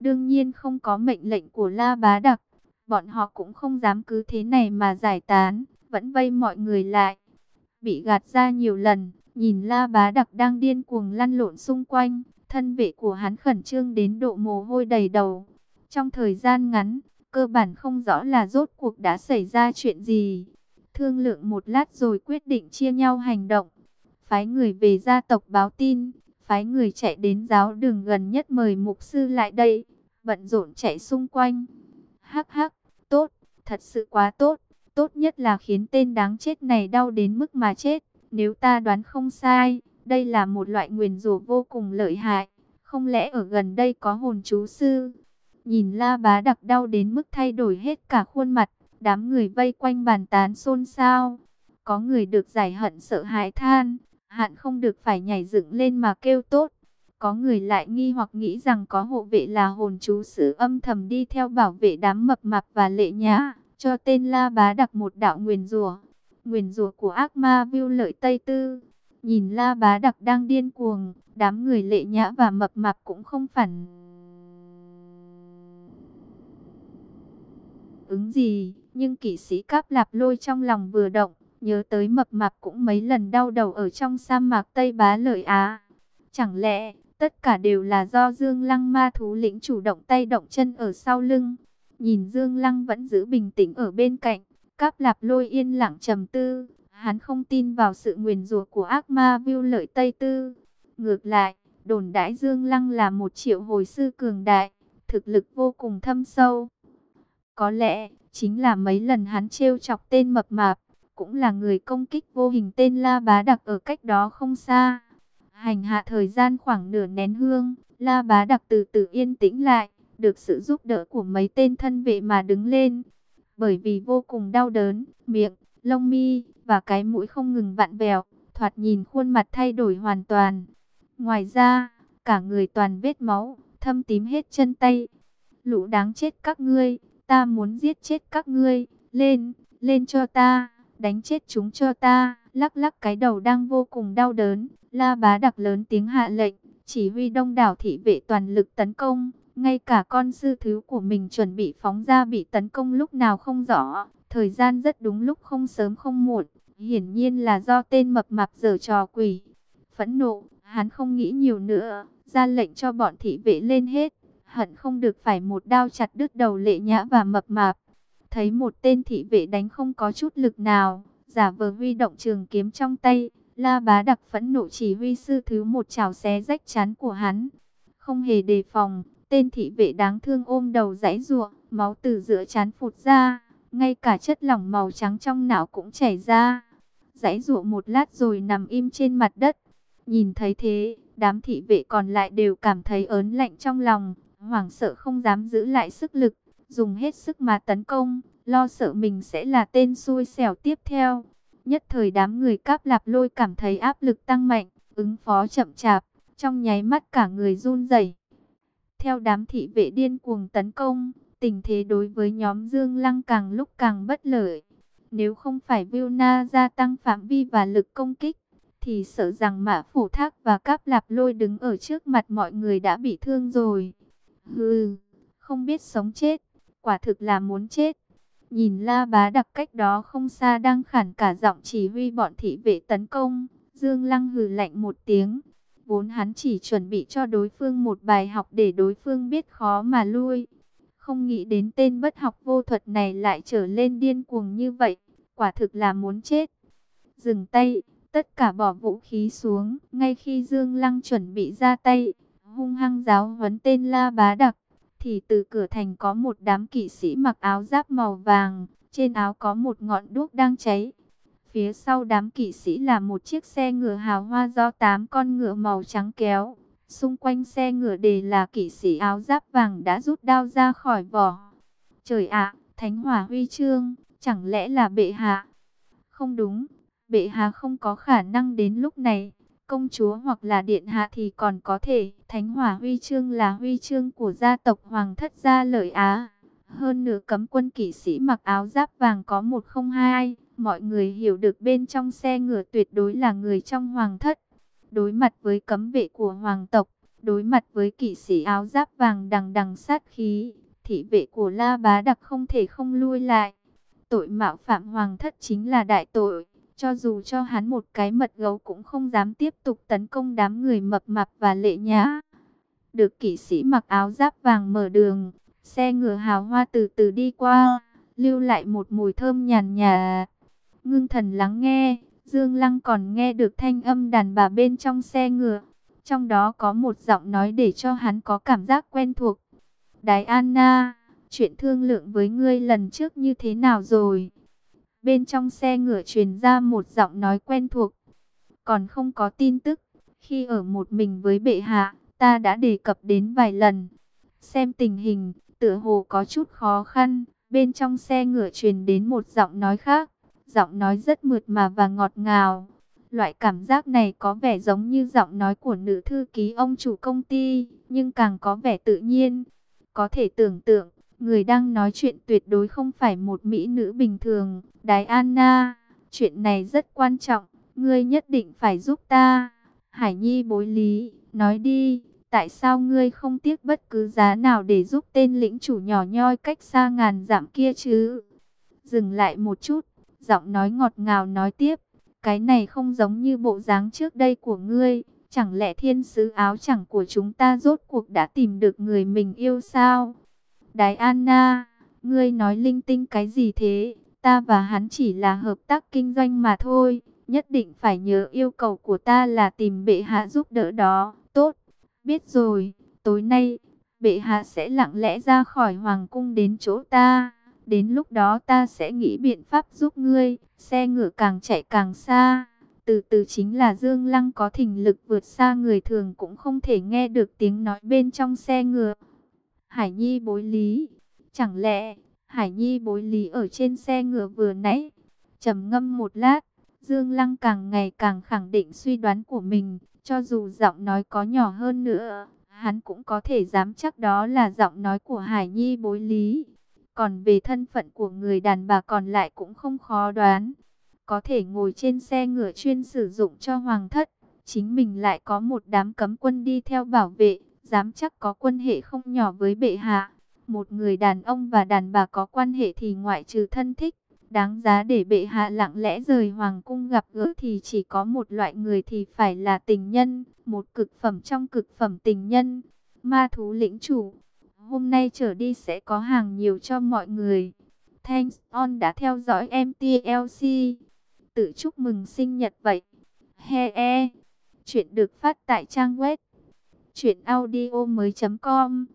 Đương nhiên không có mệnh lệnh của La Bá Đặc, bọn họ cũng không dám cứ thế này mà giải tán, vẫn vây mọi người lại. Bị gạt ra nhiều lần, nhìn La Bá Đặc đang điên cuồng lăn lộn xung quanh, thân vệ của hắn khẩn trương đến độ mồ hôi đầy đầu. Trong thời gian ngắn, cơ bản không rõ là rốt cuộc đã xảy ra chuyện gì. Thương lượng một lát rồi quyết định chia nhau hành động. Phái người về gia tộc báo tin, phái người chạy đến giáo đường gần nhất mời mục sư lại đây, bận rộn chạy xung quanh. Hắc hắc, tốt, thật sự quá tốt, tốt nhất là khiến tên đáng chết này đau đến mức mà chết. Nếu ta đoán không sai, đây là một loại nguyền rủa vô cùng lợi hại. Không lẽ ở gần đây có hồn chú sư? Nhìn La Bá Đặc đau đến mức thay đổi hết cả khuôn mặt, đám người vây quanh bàn tán xôn xao. Có người được giải hận sợ hãi than, hạn không được phải nhảy dựng lên mà kêu tốt. Có người lại nghi hoặc nghĩ rằng có hộ vệ là hồn chú sử âm thầm đi theo bảo vệ đám mập mạp và lệ nhã, cho tên La Bá Đặc một đạo nguyền rủa. Nguyền rủa của ác ma view lợi Tây Tư. Nhìn La Bá Đặc đang điên cuồng, đám người lệ nhã và mập mạp cũng không phản ứng gì, nhưng kỵ sĩ cáp lạp lôi trong lòng vừa động, nhớ tới mập mạp cũng mấy lần đau đầu ở trong sa mạc Tây Bá Lợi Á. Chẳng lẽ, tất cả đều là do Dương Lăng ma thú lĩnh chủ động tay động chân ở sau lưng. Nhìn Dương Lăng vẫn giữ bình tĩnh ở bên cạnh, cáp lạp lôi yên lặng trầm tư. Hắn không tin vào sự nguyền rủa của ác ma viu lợi Tây Tư. Ngược lại, đồn đãi Dương Lăng là một triệu hồi sư cường đại, thực lực vô cùng thâm sâu. Có lẽ, chính là mấy lần hắn trêu chọc tên mập mạp, cũng là người công kích vô hình tên La Bá Đặc ở cách đó không xa. Hành hạ thời gian khoảng nửa nén hương, La Bá Đặc từ từ yên tĩnh lại, được sự giúp đỡ của mấy tên thân vệ mà đứng lên. Bởi vì vô cùng đau đớn, miệng, lông mi và cái mũi không ngừng vặn vẹo, thoạt nhìn khuôn mặt thay đổi hoàn toàn. Ngoài ra, cả người toàn vết máu, thâm tím hết chân tay. Lũ đáng chết các ngươi, ta muốn giết chết các ngươi, lên, lên cho ta, đánh chết chúng cho ta. Lắc lắc cái đầu đang vô cùng đau đớn, La Bá đặc lớn tiếng hạ lệnh, chỉ huy đông đảo thị vệ toàn lực tấn công. Ngay cả con sư thứ của mình chuẩn bị phóng ra bị tấn công lúc nào không rõ. Thời gian rất đúng lúc không sớm không muộn. Hiển nhiên là do tên mập mạp dở trò quỷ. Phẫn nộ, hắn không nghĩ nhiều nữa. Ra lệnh cho bọn thị vệ lên hết. Hận không được phải một đao chặt đứt đầu lệ nhã và mập mạp. Thấy một tên thị vệ đánh không có chút lực nào. Giả vờ huy động trường kiếm trong tay. La bá đặc phẫn nộ chỉ huy sư thứ một chảo xé rách chán của hắn. Không hề đề phòng, tên thị vệ đáng thương ôm đầu giãy giụa, máu từ giữa chán phụt ra, ngay cả chất lỏng màu trắng trong não cũng chảy ra. Giãy giụa một lát rồi nằm im trên mặt đất. Nhìn thấy thế, đám thị vệ còn lại đều cảm thấy ớn lạnh trong lòng, hoảng sợ không dám giữ lại sức lực, dùng hết sức mà tấn công, lo sợ mình sẽ là tên xui xẻo tiếp theo. Nhất thời đám người cáp lạp lôi cảm thấy áp lực tăng mạnh, ứng phó chậm chạp, trong nháy mắt cả người run rẩy. Theo đám thị vệ điên cuồng tấn công, tình thế đối với nhóm Dương Lăng càng lúc càng bất lợi. Nếu không phải Vilna gia tăng phạm vi và lực công kích, thì sợ rằng Mã Phủ Thác và Cáp Lạp Lôi đứng ở trước mặt mọi người đã bị thương rồi. Hừ, không biết sống chết, quả thực là muốn chết. Nhìn La Bá đặc cách đó không xa đang khản cả giọng chỉ huy bọn thị vệ tấn công, Dương Lăng hừ lạnh một tiếng. Vốn hắn chỉ chuẩn bị cho đối phương một bài học để đối phương biết khó mà lui. Không nghĩ đến tên bất học vô thuật này lại trở lên điên cuồng như vậy, quả thực là muốn chết. Dừng tay, tất cả bỏ vũ khí xuống, ngay khi Dương Lăng chuẩn bị ra tay, hung hăng giáo huấn tên La Bá Đặc, thì từ cửa thành có một đám kỵ sĩ mặc áo giáp màu vàng, trên áo có một ngọn đuốc đang cháy. Phía sau đám kỵ sĩ là một chiếc xe ngựa hào hoa do tám con ngựa màu trắng kéo. Xung quanh xe ngựa đề là kỵ sĩ áo giáp vàng đã rút đao ra khỏi vỏ. Trời ạ, Thánh Hỏa Huy Chương, chẳng lẽ là bệ hạ? Không đúng, bệ hạ không có khả năng đến lúc này. Công chúa hoặc là điện hạ thì còn có thể. Thánh Hỏa Huy Chương là huy chương của gia tộc Hoàng thất gia lợi Á. Hơn nửa cấm quân kỵ sĩ mặc áo giáp vàng có một không hai. Mọi người hiểu được bên trong xe ngựa tuyệt đối là người trong hoàng thất. Đối mặt với cấm vệ của hoàng tộc, Đối mặt với kỵ sĩ áo giáp vàng đằng đằng sát khí, thị vệ của La Bá Đặc không thể không lui lại. Tội mạo phạm hoàng thất chính là đại tội, cho dù cho hắn một cái mật gấu cũng không dám tiếp tục tấn công đám người mập mạp và lệ nhã. Được kỵ sĩ mặc áo giáp vàng mở đường, xe ngựa hào hoa từ từ đi qua, lưu lại một mùi thơm nhàn nhạt. Ngưng thần lắng nghe, Dương Lăng còn nghe được thanh âm đàn bà bên trong xe ngựa. Trong đó có một giọng nói để cho hắn có cảm giác quen thuộc. Đái Anna, chuyện thương lượng với ngươi lần trước như thế nào rồi? Bên trong xe ngựa truyền ra một giọng nói quen thuộc. Còn không có tin tức. Khi ở một mình với bệ hạ, ta đã đề cập đến vài lần. Xem tình hình, tựa hồ có chút khó khăn. Bên trong xe ngựa truyền đến một giọng nói khác. Giọng nói rất mượt mà và ngọt ngào. Loại cảm giác này có vẻ giống như giọng nói của nữ thư ký ông chủ công ty, nhưng càng có vẻ tự nhiên. Có thể tưởng tượng, người đang nói chuyện tuyệt đối không phải một mỹ nữ bình thường. Đái Anna, chuyện này rất quan trọng, ngươi nhất định phải giúp ta. Hải Nhi bối lý, nói đi, tại sao ngươi không tiếc bất cứ giá nào để giúp tên lĩnh chủ nhỏ nhoi cách xa ngàn dặm kia chứ? Dừng lại một chút, giọng nói ngọt ngào nói tiếp, cái này không giống như bộ dáng trước đây của ngươi, chẳng lẽ thiên sứ áo chẳng của chúng ta rốt cuộc đã tìm được người mình yêu sao? Đái Anna, ngươi nói linh tinh cái gì thế? Ta và hắn chỉ là hợp tác kinh doanh mà thôi, nhất định phải nhớ yêu cầu của ta là tìm bệ hạ giúp đỡ đó. Tốt, biết rồi, tối nay, bệ hạ sẽ lặng lẽ ra khỏi hoàng cung đến chỗ ta. Đến lúc đó ta sẽ nghĩ biện pháp giúp ngươi, xe ngựa càng chạy càng xa. Từ từ chính là Dương Lăng có thỉnh lực vượt xa người thường cũng không thể nghe được tiếng nói bên trong xe ngựa. Hải Nhi bối lý, chẳng lẽ Hải Nhi bối lý ở trên xe ngựa vừa nãy? trầm ngâm một lát, Dương Lăng càng ngày càng khẳng định suy đoán của mình, cho dù giọng nói có nhỏ hơn nữa, hắn cũng có thể dám chắc đó là giọng nói của Hải Nhi bối lý. Còn về thân phận của người đàn bà còn lại cũng không khó đoán. Có thể ngồi trên xe ngựa chuyên sử dụng cho hoàng thất. Chính mình lại có một đám cấm quân đi theo bảo vệ. Dám chắc có quan hệ không nhỏ với bệ hạ. Một người đàn ông và đàn bà có quan hệ thì ngoại trừ thân thích. Đáng giá để bệ hạ lặng lẽ rời hoàng cung gặp gỡ thì chỉ có một loại người thì phải là tình nhân. Một cực phẩm trong cực phẩm tình nhân. Ma thú lĩnh chủ, hôm nay trở đi sẽ có hàng nhiều cho mọi người. Thanks, on đã theo dõi MTLC. Tự chúc mừng sinh nhật vậy. He e. Chuyện được phát tại trang web. Chuyện audio mới com.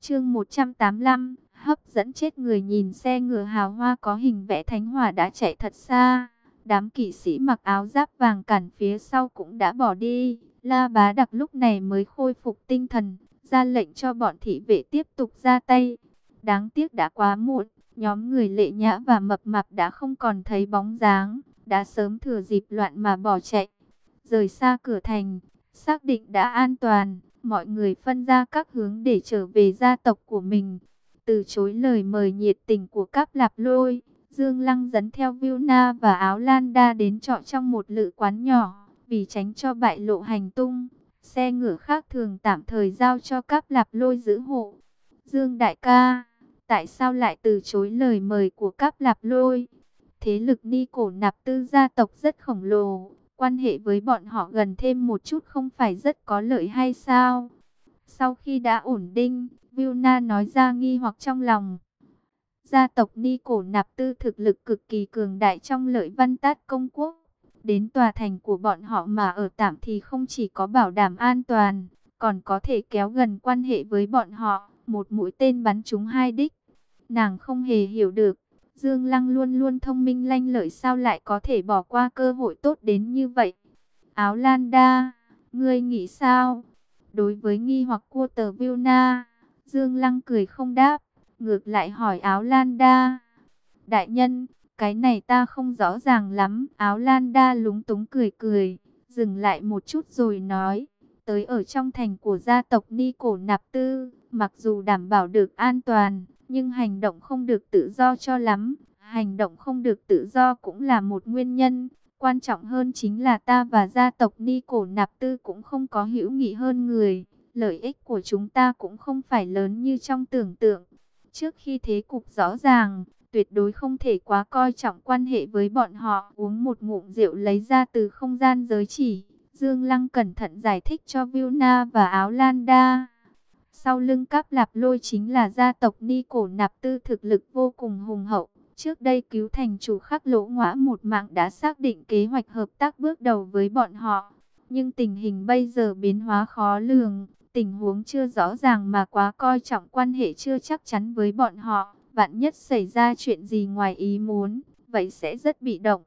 Chương 185. Hấp dẫn chết người nhìn xe ngựa hào hoa có hình vẽ thánh hỏa đã chạy thật xa. Đám kỵ sĩ mặc áo giáp vàng cản phía sau cũng đã bỏ đi. La bá đặc lúc này mới khôi phục tinh thần ra lệnh cho bọn thị vệ tiếp tục ra tay. Đáng tiếc đã quá muộn, nhóm người lệ nhã và mập mạp đã không còn thấy bóng dáng, đã sớm thừa dịp loạn mà bỏ chạy. Rời xa cửa thành, xác định đã an toàn, mọi người phân ra các hướng để trở về gia tộc của mình. Từ chối lời mời nhiệt tình của các lạp lôi, Dương Lăng dẫn theo Vilna và Áo Lan Đa đến trọ trong một lự quán nhỏ, vì tránh cho bại lộ hành tung. Xe ngựa khác thường tạm thời giao cho các lạp lôi giữ hộ. Dương đại ca, tại sao lại từ chối lời mời của các lạp lôi? Thế lực ni cổ nạp tư gia tộc rất khổng lồ, quan hệ với bọn họ gần thêm một chút không phải rất có lợi hay sao? Sau khi đã ổn định, Vilna nói ra nghi hoặc trong lòng. Gia tộc Ni Cổ Nạp Tư thực lực cực kỳ cường đại trong lợi văn tát công quốc. Đến tòa thành của bọn họ mà ở tạm thì không chỉ có bảo đảm an toàn, còn có thể kéo gần quan hệ với bọn họ, một mũi tên bắn trúng hai đích. Nàng không hề hiểu được, Dương Lăng luôn luôn thông minh lanh lợi sao lại có thể bỏ qua cơ hội tốt đến như vậy. Áo Lan Đa, ngươi nghĩ sao? Đối với nghi hoặc Cua tờ Vilna, Dương Lăng cười không đáp, ngược lại hỏi Áo Lan Đa. Đại nhân, cái này ta không rõ ràng lắm. Áo Lan đa lúng túng cười cười. Dừng lại một chút rồi nói. Tới ở trong thành của gia tộc Ni Cổ Nạp Tư. Mặc dù đảm bảo được an toàn. Nhưng hành động không được tự do cho lắm. Hành động không được tự do cũng là một nguyên nhân. Quan trọng hơn chính là ta và gia tộc Ni Cổ Nạp Tư cũng không có hữu nghị hơn người. lợi ích của chúng ta cũng không phải lớn như trong tưởng tượng. Trước khi thế cục rõ ràng, tuyệt đối không thể quá coi trọng quan hệ với bọn họ. Uống một ngụm rượu lấy ra từ không gian giới chỉ. Dương Lăng cẩn thận giải thích cho Vilna và Áo Lan Đa. Sau lưng Cáp Lạp Lôi chính là gia tộc Ni Cổ Nạp Tư thực lực vô cùng hùng hậu. Trước đây cứu thành chủ khắc lỗ ngõa một mạng đã xác định kế hoạch hợp tác bước đầu với bọn họ. Nhưng tình hình bây giờ biến hóa khó lường, tình huống chưa rõ ràng mà quá coi trọng quan hệ chưa chắc chắn với bọn họ. Vạn nhất xảy ra chuyện gì ngoài ý muốn, vậy sẽ rất bị động.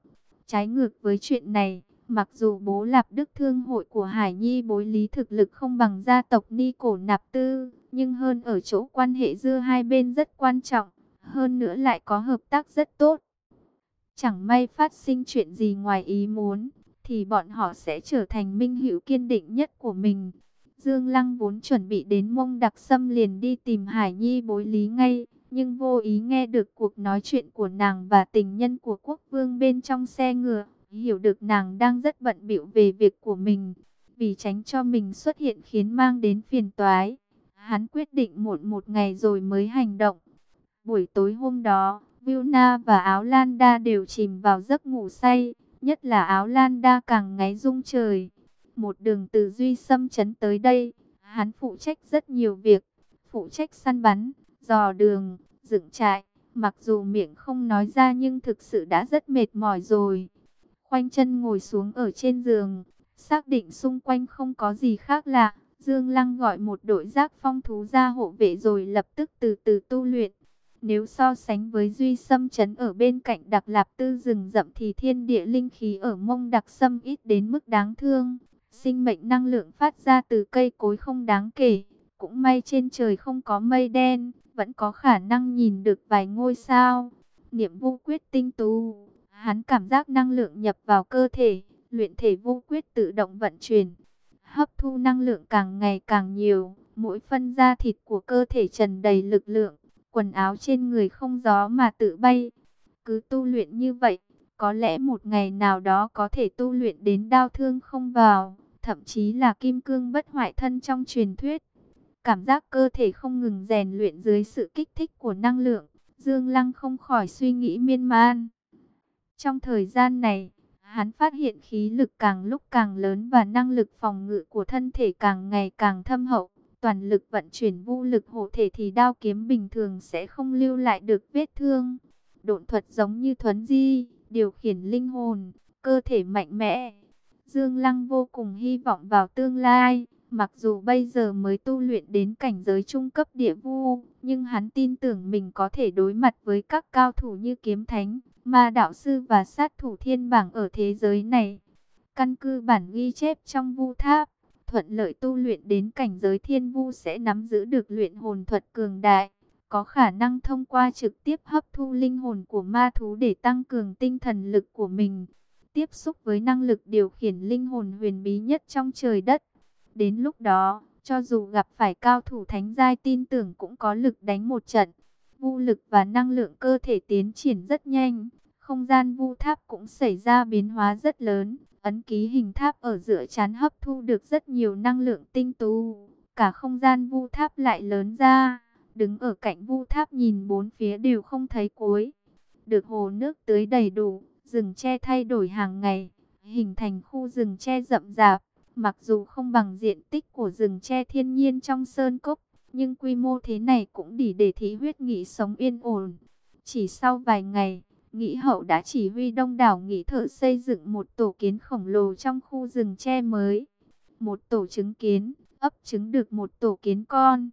Trái ngược với chuyện này, mặc dù bố Lạp Đức Thương hội của Hải Nhi bối lý thực lực không bằng gia tộc Ni Cổ Nạp Tư, nhưng hơn ở chỗ quan hệ giữa hai bên rất quan trọng, hơn nữa lại có hợp tác rất tốt. Chẳng may phát sinh chuyện gì ngoài ý muốn, thì bọn họ sẽ trở thành minh hữu kiên định nhất của mình. Dương Lăng vốn chuẩn bị đến mông đặc sâm liền đi tìm Hải Nhi bối lý ngay, nhưng vô ý nghe được cuộc nói chuyện của nàng và tình nhân của quốc vương bên trong xe ngựa, hiểu được nàng đang rất bận bịu về việc của mình, vì tránh cho mình xuất hiện khiến mang đến phiền toái. Hắn quyết định muộn một ngày rồi mới hành động. Buổi tối hôm đó, Vilna và Áo Lan Đa đều chìm vào giấc ngủ say, nhất là Áo Lan Đa càng ngáy rung trời. Một đường từ Duy Xâm chấn tới đây, hắn phụ trách rất nhiều việc, phụ trách săn bắn, dò đường, dựng trại. Mặc dù miệng không nói ra nhưng thực sự đã rất mệt mỏi rồi. Khoanh chân ngồi xuống ở trên giường, xác định xung quanh không có gì khác lạ. Dương Lăng gọi một đội giác phong thú ra hộ vệ rồi lập tức từ từ tu luyện. Nếu so sánh với Duy Sâm chấn ở bên cạnh Đặc Lạp Tư rừng rậm thì thiên địa linh khí ở mông Đặc Sâm ít đến mức đáng thương. Sinh mệnh năng lượng phát ra từ cây cối không đáng kể. Cũng may trên trời không có mây đen, vẫn có khả năng nhìn được vài ngôi sao. Niệm vô quyết tinh tú, hắn cảm giác năng lượng nhập vào cơ thể, luyện thể vô quyết tự động vận chuyển. Hấp thu năng lượng càng ngày càng nhiều, mỗi phân da thịt của cơ thể trần đầy lực lượng, quần áo trên người không gió mà tự bay. Cứ tu luyện như vậy, có lẽ một ngày nào đó có thể tu luyện đến đau thương không vào, thậm chí là kim cương bất hoại thân trong truyền thuyết. Cảm giác cơ thể không ngừng rèn luyện dưới sự kích thích của năng lượng, Dương Lăng không khỏi suy nghĩ miên man. Trong thời gian này, hắn phát hiện khí lực càng lúc càng lớn và năng lực phòng ngự của thân thể càng ngày càng thâm hậu. Toàn lực vận chuyển vô lực hộ thể thì đao kiếm bình thường sẽ không lưu lại được vết thương. Độn thuật giống như thuấn di, điều khiển linh hồn, cơ thể mạnh mẽ. Dương Lăng vô cùng hy vọng vào tương lai, Mặc dù bây giờ mới tu luyện đến cảnh giới trung cấp địa vu, nhưng hắn tin tưởng mình có thể đối mặt với các cao thủ như kiếm thánh, ma đạo sư và sát thủ thiên bảng ở thế giới này. Căn cứ bản ghi chép trong vu tháp, thuận lợi tu luyện đến cảnh giới thiên vu sẽ nắm giữ được luyện hồn thuật cường đại, có khả năng thông qua trực tiếp hấp thu linh hồn của ma thú để tăng cường tinh thần lực của mình. Tiếp xúc với năng lực điều khiển linh hồn huyền bí nhất trong trời đất Đến lúc đó, cho dù gặp phải cao thủ thánh giai tin tưởng cũng có lực đánh một trận. Vu lực và năng lượng cơ thể tiến triển rất nhanh. Không gian vu tháp cũng xảy ra biến hóa rất lớn. Ấn ký hình tháp ở giữa chán hấp thu được rất nhiều năng lượng tinh tú. Cả không gian vu tháp lại lớn ra. Đứng ở cạnh vu tháp nhìn bốn phía đều không thấy cuối. Được hồ nước tưới đầy đủ, rừng tre thay đổi hàng ngày, hình thành khu rừng tre rậm rạp. Mặc dù không bằng diện tích của rừng tre thiên nhiên trong sơn cốc, nhưng quy mô thế này cũng đủ để Thí huyết nghị sống yên ổn. Chỉ sau vài ngày, Nghị hậu đã chỉ huy đông đảo nghị thợ xây dựng một tổ kiến khổng lồ trong khu rừng tre mới. Một tổ trứng kiến, ấp trứng được một tổ kiến con.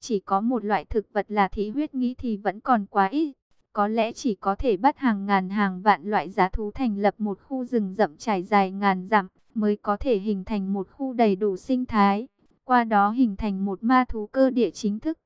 Chỉ có một loại thực vật là Thí huyết nghĩ thì vẫn còn quá ít. Có lẽ chỉ có thể bắt hàng ngàn hàng vạn loại giá thú thành lập một khu rừng rậm trải dài ngàn dặm mới có thể hình thành một khu đầy đủ sinh thái, qua đó hình thành một ma thú cơ địa chính thức.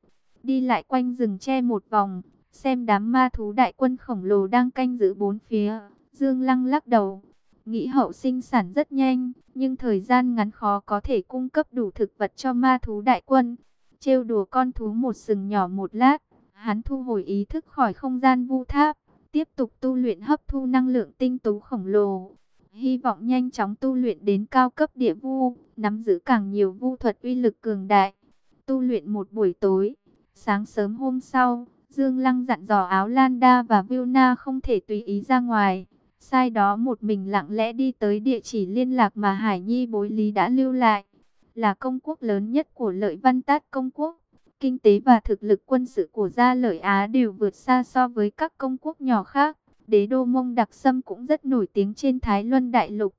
Đi lại quanh rừng tre một vòng, xem đám ma thú đại quân khổng lồ đang canh giữ bốn phía. Dương Lăng lắc đầu, nghĩ hậu sinh sản rất nhanh, nhưng thời gian ngắn khó có thể cung cấp đủ thực vật cho ma thú đại quân. Trêu đùa con thú một sừng nhỏ một lát, hắn thu hồi ý thức khỏi không gian vu tháp, tiếp tục tu luyện hấp thu năng lượng tinh tú khổng lồ hy vọng nhanh chóng tu luyện đến cao cấp địa vu, nắm giữ càng nhiều vu thuật uy lực cường đại. Tu luyện một buổi tối, sáng sớm hôm sau, Dương Lăng dặn dò áo Landa và Vilna không thể tùy ý ra ngoài. Sai đó một mình lặng lẽ đi tới địa chỉ liên lạc mà Hải Nhi bối lý đã lưu lại. Là công quốc lớn nhất của lợi văn tát công quốc. Kinh tế và thực lực quân sự của gia lợi Á đều vượt xa so với các công quốc nhỏ khác. Đế đô mông đặc sâm cũng rất nổi tiếng trên Thái Luân Đại Lục.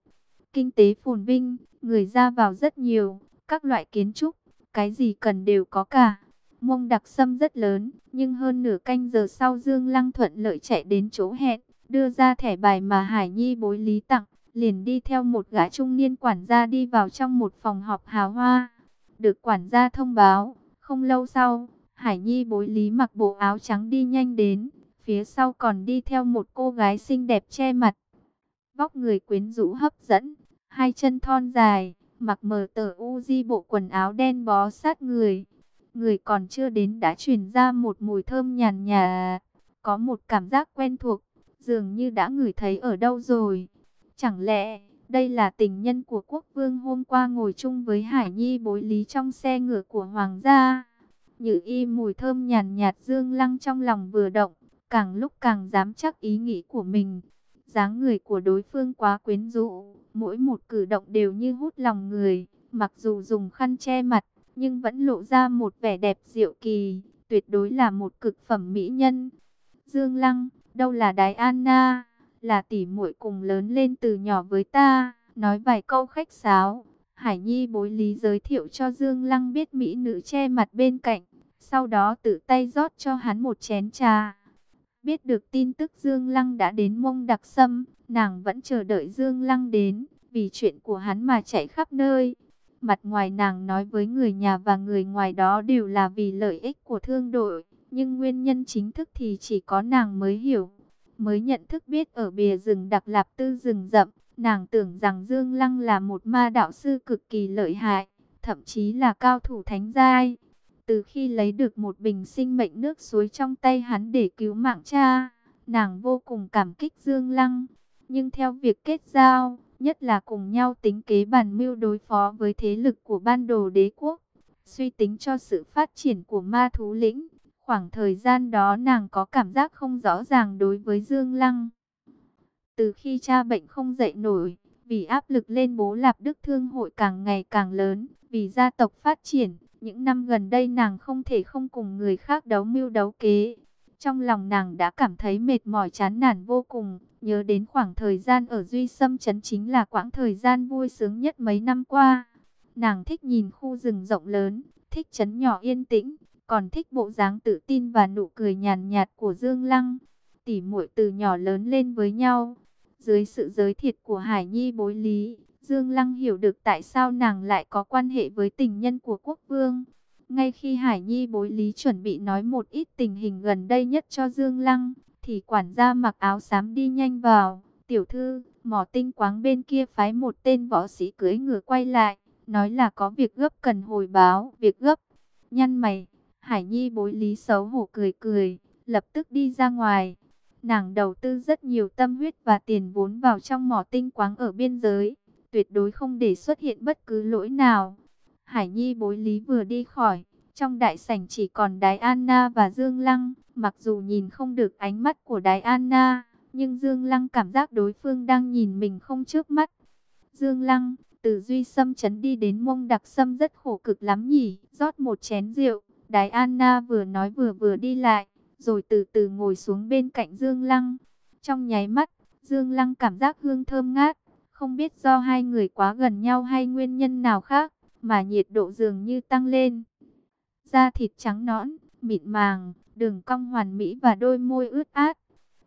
Kinh tế phồn vinh, người ra vào rất nhiều, các loại kiến trúc, cái gì cần đều có cả. Mông đặc sâm rất lớn, nhưng hơn nửa canh giờ sau Dương Lăng thuận lợi chạy đến chỗ hẹn, đưa ra thẻ bài mà Hải Nhi bối lý tặng, liền đi theo một gã trung niên quản gia đi vào trong một phòng họp hào hoa. Được quản gia thông báo, không lâu sau, Hải Nhi bối lý mặc bộ áo trắng đi nhanh đến, phía sau còn đi theo một cô gái xinh đẹp che mặt. Vóc người quyến rũ hấp dẫn, hai chân thon dài, mặc mờ tờ di bộ quần áo đen bó sát người. Người còn chưa đến đã truyền ra một mùi thơm nhàn nhà, có một cảm giác quen thuộc, dường như đã ngửi thấy ở đâu rồi. Chẳng lẽ đây là tình nhân của quốc vương hôm qua ngồi chung với Hải Nhi bối lý trong xe ngựa của hoàng gia? Như y mùi thơm nhàn nhạt dương lăng trong lòng vừa động, càng lúc càng dám chắc ý nghĩ của mình. dáng người của đối phương quá quyến rũ, mỗi một cử động đều như hút lòng người, mặc dù dùng khăn che mặt, nhưng vẫn lộ ra một vẻ đẹp diệu kỳ, tuyệt đối là một cực phẩm mỹ nhân. Dương Lăng, đâu là Đái Anna, là tỷ muội cùng lớn lên từ nhỏ với ta, nói vài câu khách sáo. Hải Nhi bối lý giới thiệu cho Dương Lăng biết mỹ nữ che mặt bên cạnh, sau đó tự tay rót cho hắn một chén trà. Biết được tin tức Dương Lăng đã đến mông đặc sâm, nàng vẫn chờ đợi Dương Lăng đến, vì chuyện của hắn mà chạy khắp nơi. Mặt ngoài nàng nói với người nhà và người ngoài đó đều là vì lợi ích của thương đội, nhưng nguyên nhân chính thức thì chỉ có nàng mới hiểu. Mới nhận thức biết ở bìa rừng đặc lạp tư rừng rậm, nàng tưởng rằng Dương Lăng là một ma đạo sư cực kỳ lợi hại, thậm chí là cao thủ thánh giai. Từ khi lấy được một bình sinh mệnh nước suối trong tay hắn để cứu mạng cha, nàng vô cùng cảm kích Dương Lăng. Nhưng theo việc kết giao, nhất là cùng nhau tính kế bàn mưu đối phó với thế lực của ban đồ đế quốc, suy tính cho sự phát triển của ma thú lĩnh. Khoảng thời gian đó nàng có cảm giác không rõ ràng đối với Dương Lăng. Từ khi cha bệnh không dậy nổi, vì áp lực lên bố Lạp Đức Thương hội càng ngày càng lớn, vì gia tộc phát triển, những năm gần đây nàng không thể không cùng người khác đấu mưu đấu kế. Trong lòng nàng đã cảm thấy mệt mỏi chán nản vô cùng, nhớ đến khoảng thời gian ở Duy Sâm Trấn chính là quãng thời gian vui sướng nhất mấy năm qua. Nàng thích nhìn khu rừng rộng lớn, thích trấn nhỏ yên tĩnh, còn thích bộ dáng tự tin và nụ cười nhàn nhạt của Dương Lăng. Tỉ muội từ nhỏ lớn lên với nhau. Dưới sự giới thiệt của Hải Nhi bối lý, Dương Lăng hiểu được tại sao nàng lại có quan hệ với tình nhân của quốc vương. Ngay khi Hải Nhi bối lý chuẩn bị nói một ít tình hình gần đây nhất cho Dương Lăng, thì quản gia mặc áo xám đi nhanh vào. Tiểu thư, mỏ tinh quáng bên kia phái một tên võ sĩ cưới ngựa quay lại, nói là có việc gấp cần hồi báo, việc gấp. Nhăn mày, Hải Nhi bối lý xấu hổ cười cười, lập tức đi ra ngoài. Nàng đầu tư rất nhiều tâm huyết và tiền vốn vào trong mỏ tinh quáng ở biên giới, tuyệt đối không để xuất hiện bất cứ lỗi nào. Hải Nhi bối lý vừa đi khỏi, trong đại sảnh chỉ còn Đái Anna và Dương Lăng, mặc dù nhìn không được ánh mắt của Đái Anna, nhưng Dương Lăng cảm giác đối phương đang nhìn mình không trước mắt. Dương Lăng, từ Duy Sâm chấn đi đến mông đặc sâm rất khổ cực lắm nhỉ, rót một chén rượu, Đái Anna vừa nói vừa vừa đi lại, rồi từ từ ngồi xuống bên cạnh Dương Lăng. Trong nháy mắt, Dương Lăng cảm giác hương thơm ngát, không biết do hai người quá gần nhau hay nguyên nhân nào khác, mà nhiệt độ dường như tăng lên. Da thịt trắng nõn, mịn màng, đường cong hoàn mỹ và đôi môi ướt át.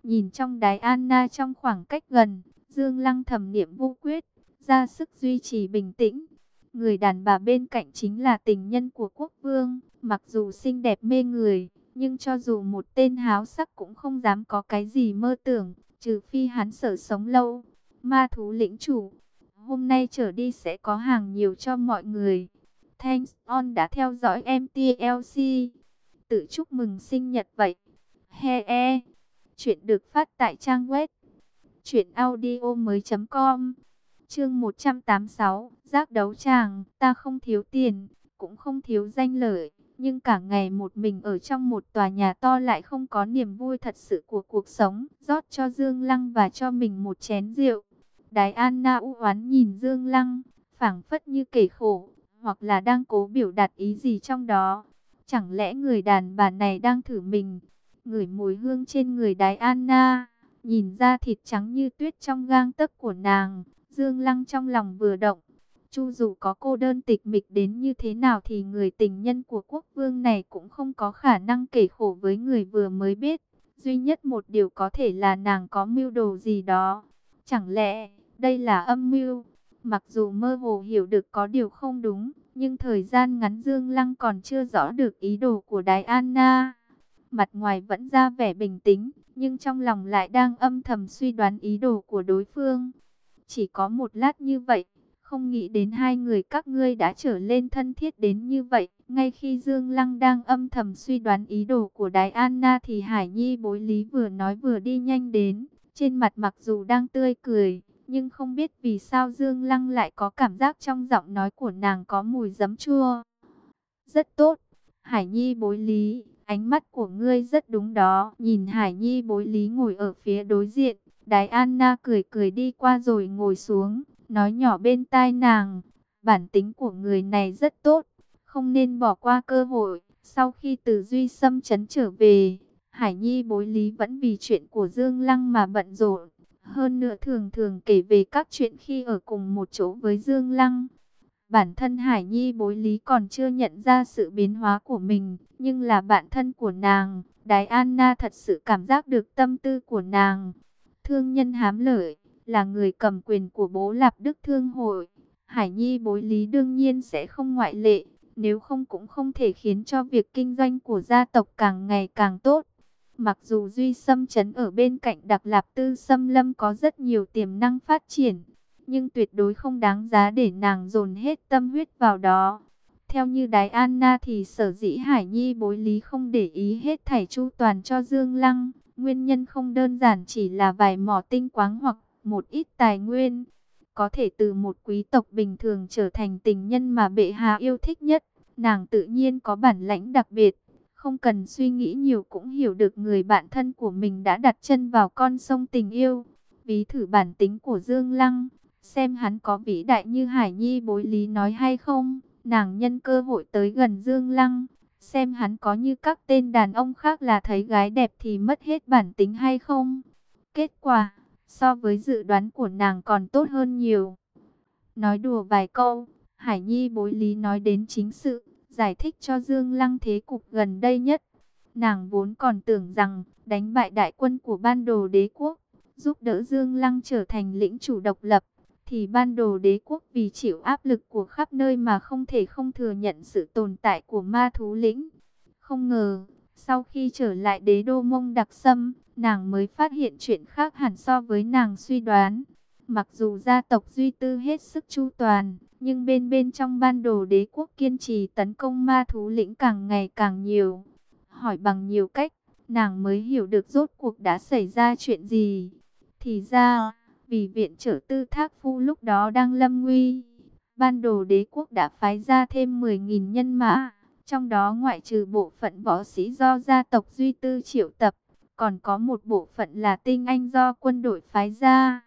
Nhìn trong đáy Anna trong khoảng cách gần, Dương Lăng thầm niệm vô quyết, ra sức duy trì bình tĩnh. Người đàn bà bên cạnh chính là tình nhân của quốc vương, mặc dù xinh đẹp mê người, nhưng cho dù một tên háo sắc cũng không dám có cái gì mơ tưởng, trừ phi hắn sợ sống lâu. Ma thú lĩnh chủ, hôm nay trở đi sẽ có hàng nhiều cho mọi người. Thanks on đã theo dõi MTLC. Tự chúc mừng sinh nhật vậy. He e. Chuyện được phát tại trang web Chuyện audio mới com Chương 186 Giác đấu tràng Ta không thiếu tiền Cũng không thiếu danh lợi Nhưng cả ngày một mình ở trong một tòa nhà to lại không có niềm vui thật sự của cuộc sống rót cho Dương Lăng và cho mình một chén rượu Đái Anna u oán nhìn Dương Lăng phảng phất như kể khổ Hoặc là đang cố biểu đạt ý gì trong đó Chẳng lẽ người đàn bà này đang thử mình Ngửi mùi hương trên người Đái Anna Nhìn ra thịt trắng như tuyết trong gang tấc của nàng, Dương Lăng trong lòng vừa động. Chu dù có cô đơn tịch mịch đến như thế nào thì người tình nhân của quốc vương này cũng không có khả năng kể khổ với người vừa mới biết. Duy nhất một điều có thể là nàng có mưu đồ gì đó. Chẳng lẽ đây là âm mưu? Mặc dù mơ hồ hiểu được có điều không đúng, nhưng thời gian ngắn Dương Lăng còn chưa rõ được ý đồ của Đái Anna. Mặt ngoài vẫn ra vẻ bình tĩnh, nhưng trong lòng lại đang âm thầm suy đoán ý đồ của đối phương. Chỉ có một lát như vậy, không nghĩ đến hai người các ngươi đã trở lên thân thiết đến như vậy. Ngay khi Dương Lăng đang âm thầm suy đoán ý đồ của Đái Anna thì Hải Nhi bối lý vừa nói vừa đi nhanh đến. Trên mặt mặc dù đang tươi cười, nhưng không biết vì sao Dương Lăng lại có cảm giác trong giọng nói của nàng có mùi giấm chua. Rất tốt, Hải Nhi bối lý, Ánh mắt của ngươi rất đúng đó. Nhìn Hải Nhi bối lý ngồi ở phía đối diện. Đái Anna cười cười đi qua rồi ngồi xuống. Nói nhỏ bên tai nàng. Bản tính của người này rất tốt. Không nên bỏ qua cơ hội. Sau khi từ Duy Sâm chấn trở về. Hải Nhi bối lý vẫn vì chuyện của Dương Lăng mà bận rộn. Hơn nữa thường thường kể về các chuyện khi ở cùng một chỗ với Dương Lăng. Bản thân Hải Nhi bối lý còn chưa nhận ra sự biến hóa của mình, nhưng là bạn thân của nàng, Đái Anna thật sự cảm giác được tâm tư của nàng. Thương nhân hám lợi, là người cầm quyền của bố Lạp Đức Thương Hội. Hải Nhi bối lý đương nhiên sẽ không ngoại lệ, nếu không cũng không thể khiến cho việc kinh doanh của gia tộc càng ngày càng tốt. Mặc dù Duy Sâm Trấn ở bên cạnh Đặc Lạp Tư Sâm Lâm có rất nhiều tiềm năng phát triển, nhưng tuyệt đối không đáng giá để nàng dồn hết tâm huyết vào đó. Theo như Đái Anna thì sở dĩ Hải Nhi bối lý không để ý hết thảy chu toàn cho Dương Lăng. Nguyên nhân không đơn giản chỉ là vài mỏ tinh quáng hoặc một ít tài nguyên. Có thể từ một quý tộc bình thường trở thành tình nhân mà bệ hạ yêu thích nhất. Nàng tự nhiên có bản lãnh đặc biệt. Không cần suy nghĩ nhiều cũng hiểu được người bạn thân của mình đã đặt chân vào con sông tình yêu. Ví thử bản tính của Dương Lăng, xem hắn có vĩ đại như Hải Nhi bối lý nói hay không. Nàng nhân cơ hội tới gần Dương Lăng, xem hắn có như các tên đàn ông khác là thấy gái đẹp thì mất hết bản tính hay không. Kết quả, so với dự đoán của nàng còn tốt hơn nhiều. Nói đùa vài câu, Hải Nhi bối lý nói đến chính sự, giải thích cho Dương Lăng thế cục gần đây nhất. Nàng vốn còn tưởng rằng đánh bại đại quân của ban đồ đế quốc, giúp đỡ Dương Lăng trở thành lĩnh chủ độc lập thì ban đồ đế quốc vì chịu áp lực của khắp nơi mà không thể không thừa nhận sự tồn tại của ma thú lĩnh. Không ngờ, sau khi trở lại đế đô mông đặc sâm, nàng mới phát hiện chuyện khác hẳn so với nàng suy đoán. Mặc dù gia tộc Duy Tư hết sức chu toàn, nhưng bên bên trong ban đồ đế quốc kiên trì tấn công ma thú lĩnh càng ngày càng nhiều. Hỏi bằng nhiều cách, nàng mới hiểu được rốt cuộc đã xảy ra chuyện gì. Thì ra vì viện trở tư thác phu lúc đó đang lâm nguy. Ban đồ đế quốc đã phái ra thêm 10.000 nhân mã. Trong đó ngoại trừ bộ phận võ sĩ do gia tộc Duy Tư triệu tập. Còn có một bộ phận là tinh anh do quân đội phái ra.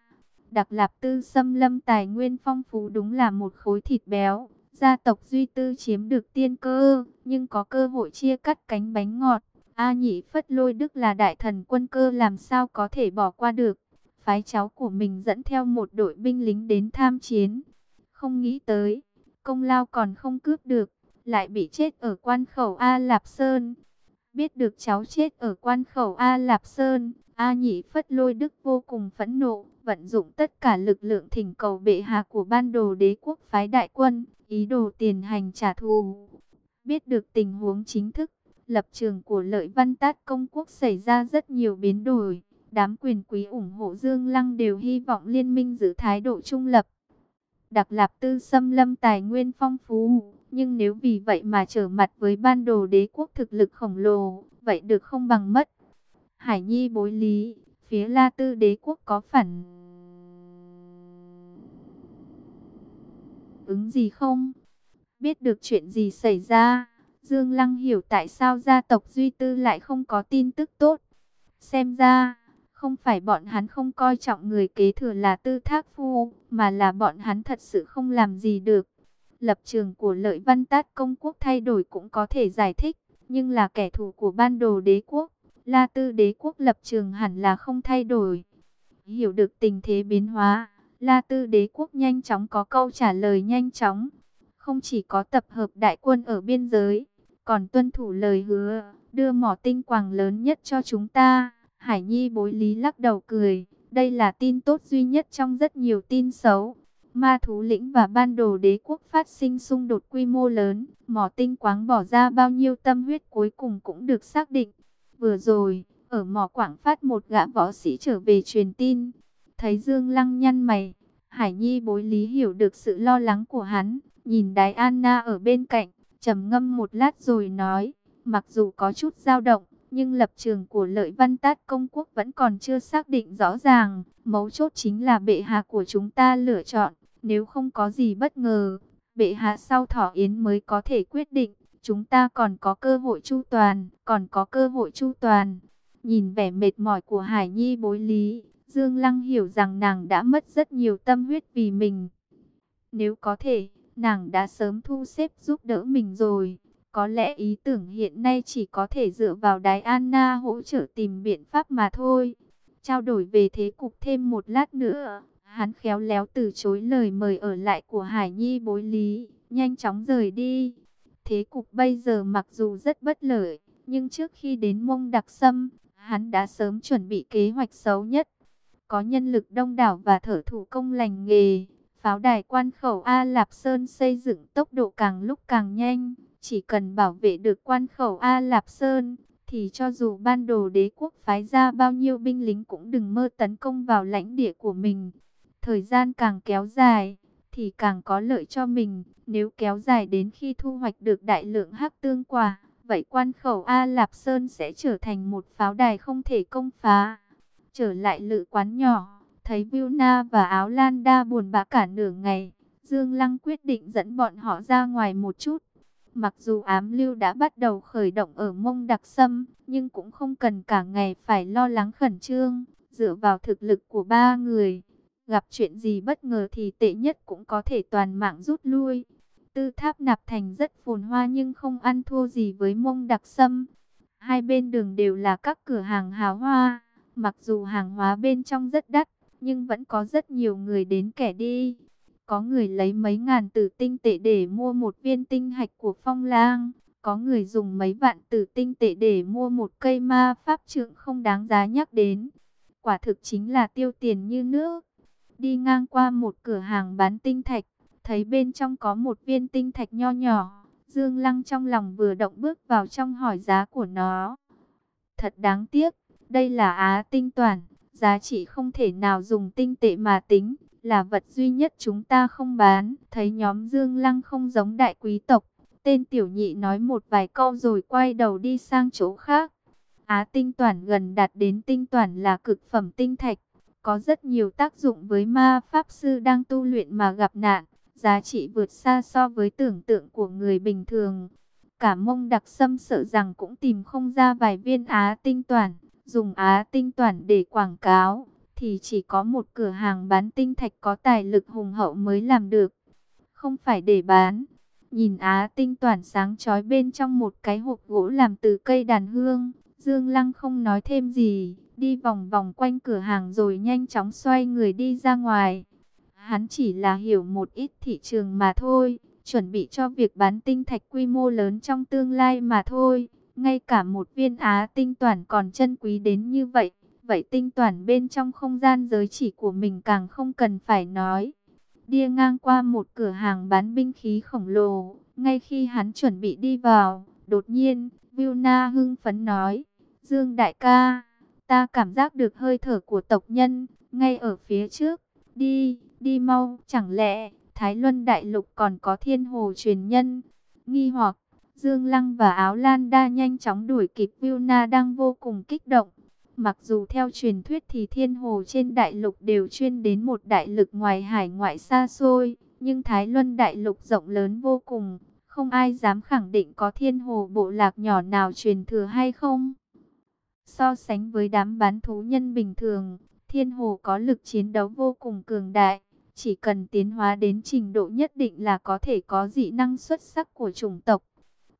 Đặc Lạp Tư xâm lâm tài nguyên phong phú đúng là một khối thịt béo. Gia tộc Duy Tư chiếm được tiên cơ, nhưng có cơ hội chia cắt cánh bánh ngọt. A nhị phất lôi đức là đại thần quân cơ làm sao có thể bỏ qua được phái cháu của mình dẫn theo một đội binh lính đến tham chiến. Không nghĩ tới, công lao còn không cướp được, lại bị chết ở quan khẩu A Lạp Sơn. Biết được cháu chết ở quan khẩu A Lạp Sơn, A Nhị Phất Lôi Đức vô cùng phẫn nộ, vận dụng tất cả lực lượng thỉnh cầu bệ hạ của ban đồ đế quốc phái đại quân, ý đồ tiền hành trả thù. Biết được tình huống chính thức, lập trường của lợi văn tát công quốc xảy ra rất nhiều biến đổi. Đám quyền quý ủng hộ Dương Lăng đều hy vọng liên minh giữ thái độ trung lập. Đặc Lạp Tư xâm lâm tài nguyên phong phú, nhưng nếu vì vậy mà trở mặt với ban đồ đế quốc thực lực khổng lồ, vậy được không bằng mất. Hải Nhi bối lý, Phía La Tư đế quốc có phản ứng gì không? Biết được chuyện gì xảy ra, Dương Lăng hiểu tại sao gia tộc Duy Tư lại không có tin tức tốt. Xem ra, không phải bọn hắn không coi trọng người kế thừa là Tư Thác Phu, mà là bọn hắn thật sự không làm gì được. Lập trường của lợi văn tát công quốc thay đổi cũng có thể giải thích, nhưng là kẻ thù của ban đồ đế quốc. La Tư đế quốc lập trường hẳn là không thay đổi. Hiểu được tình thế biến hóa, La Tư đế quốc nhanh chóng có câu trả lời nhanh chóng. Không chỉ có tập hợp đại quân ở biên giới, còn tuân thủ lời hứa, đưa mỏ tinh quàng lớn nhất cho chúng ta. Hải Nhi bối lý lắc đầu cười, đây là tin tốt duy nhất trong rất nhiều tin xấu. Ma thú lĩnh và ban đồ đế quốc phát sinh xung đột quy mô lớn, mỏ tinh quáng bỏ ra bao nhiêu tâm huyết cuối cùng cũng được xác định. Vừa rồi, ở mỏ quảng phát một gã võ sĩ trở về truyền tin, thấy Dương Lăng nhăn mày, Hải Nhi bối lý hiểu được sự lo lắng của hắn, nhìn Đái Anna ở bên cạnh, trầm ngâm một lát rồi nói, mặc dù có chút dao động, nhưng lập trường của lợi văn tát công quốc vẫn còn chưa xác định rõ ràng, mấu chốt chính là bệ hạ của chúng ta lựa chọn, nếu không có gì bất ngờ, bệ hạ sau thỏ yến mới có thể quyết định, chúng ta còn có cơ hội chu toàn, còn có cơ hội chu toàn. Nhìn vẻ mệt mỏi của Hải Nhi bối lý, Dương Lăng hiểu rằng nàng đã mất rất nhiều tâm huyết vì mình. Nếu có thể, nàng đã sớm thu xếp giúp đỡ mình rồi. Có lẽ ý tưởng hiện nay chỉ có thể dựa vào Đái Anna hỗ trợ tìm biện pháp mà thôi. Trao đổi về thế cục thêm một lát nữa, hắn khéo léo từ chối lời mời ở lại của Hải Nhi bối lý, nhanh chóng rời đi. Thế cục bây giờ mặc dù rất bất lợi, nhưng trước khi đến mông đặc sâm, hắn đã sớm chuẩn bị kế hoạch xấu nhất. Có nhân lực đông đảo và thở thủ công lành nghề, pháo đài quan khẩu A Lạp Sơn xây dựng tốc độ càng lúc càng nhanh. Chỉ cần bảo vệ được quan khẩu A Lạp Sơn, thì cho dù ban đồ đế quốc phái ra bao nhiêu binh lính cũng đừng mơ tấn công vào lãnh địa của mình. Thời gian càng kéo dài, thì càng có lợi cho mình. Nếu kéo dài đến khi thu hoạch được đại lượng hắc tương quả, vậy quan khẩu A Lạp Sơn sẽ trở thành một pháo đài không thể công phá. Trở lại lự quán nhỏ, thấy Vilna và Áo Lan đa buồn bã cả nửa ngày. Dương Lăng quyết định dẫn bọn họ ra ngoài một chút. Mặc dù ám lưu đã bắt đầu khởi động ở mông đặc sâm, nhưng cũng không cần cả ngày phải lo lắng khẩn trương. Dựa vào thực lực của ba người, gặp chuyện gì bất ngờ thì tệ nhất cũng có thể toàn mạng rút lui. Tư tháp nạp thành rất phồn hoa nhưng không ăn thua gì với mông đặc sâm. Hai bên đường đều là các cửa hàng hào hoa. Mặc dù hàng hóa bên trong rất đắt, nhưng vẫn có rất nhiều người đến kẻ đi. Có người lấy mấy ngàn tử tinh tệ để mua một viên tinh hạch của phong lang. Có người dùng mấy vạn tử tinh tệ để mua một cây ma pháp trượng không đáng giá nhắc đến. Quả thực chính là tiêu tiền như nước. Đi ngang qua một cửa hàng bán tinh thạch, thấy bên trong có một viên tinh thạch nho nhỏ. Dương Lăng trong lòng vừa động bước vào trong hỏi giá của nó. Thật đáng tiếc, đây là Á tinh toàn, giá trị không thể nào dùng tinh tệ mà tính, là vật duy nhất chúng ta không bán. Thấy nhóm Dương Lăng không giống đại quý tộc, tên tiểu nhị nói một vài câu rồi quay đầu đi sang chỗ khác. Á tinh toàn gần đạt đến tinh toàn là cực phẩm tinh thạch, có rất nhiều tác dụng với ma pháp sư đang tu luyện mà gặp nạn, giá trị vượt xa so với tưởng tượng của người bình thường. Cả mông đặc sâm sợ rằng cũng tìm không ra vài viên Á tinh toàn dùng Á tinh toàn để quảng cáo, thì chỉ có một cửa hàng bán tinh thạch có tài lực hùng hậu mới làm được. Không phải để bán. Nhìn Á tinh toàn sáng chói bên trong một cái hộp gỗ làm từ cây đàn hương. Dương Lăng không nói thêm gì, đi vòng vòng quanh cửa hàng rồi nhanh chóng xoay người đi ra ngoài. Hắn chỉ là hiểu một ít thị trường mà thôi, chuẩn bị cho việc bán tinh thạch quy mô lớn trong tương lai mà thôi. Ngay cả một viên á tinh toàn còn chân quý đến như vậy, vậy tinh toàn bên trong không gian giới chỉ của mình càng không cần phải nói. Đi ngang qua một cửa hàng bán binh khí khổng lồ, ngay khi hắn chuẩn bị đi vào, đột nhiên, Vilna hưng phấn nói, Dương đại ca, ta cảm giác được hơi thở của tộc nhân, ngay ở phía trước, đi, đi mau, chẳng lẽ, Thái Luân Đại Lục còn có thiên hồ truyền nhân, nghi hoặc, Dương Lăng và Áo Lan Đa nhanh chóng đuổi kịp Vilna đang vô cùng kích động. Mặc dù theo truyền thuyết thì thiên hồ trên đại lục đều chuyên đến một đại lực ngoài hải ngoại xa xôi, nhưng Thái Luân đại lục rộng lớn vô cùng, không ai dám khẳng định có thiên hồ bộ lạc nhỏ nào truyền thừa hay không. So sánh với đám bán thú nhân bình thường, thiên hồ có lực chiến đấu vô cùng cường đại. Chỉ cần tiến hóa đến trình độ nhất định là có thể có dị năng xuất sắc của chủng tộc.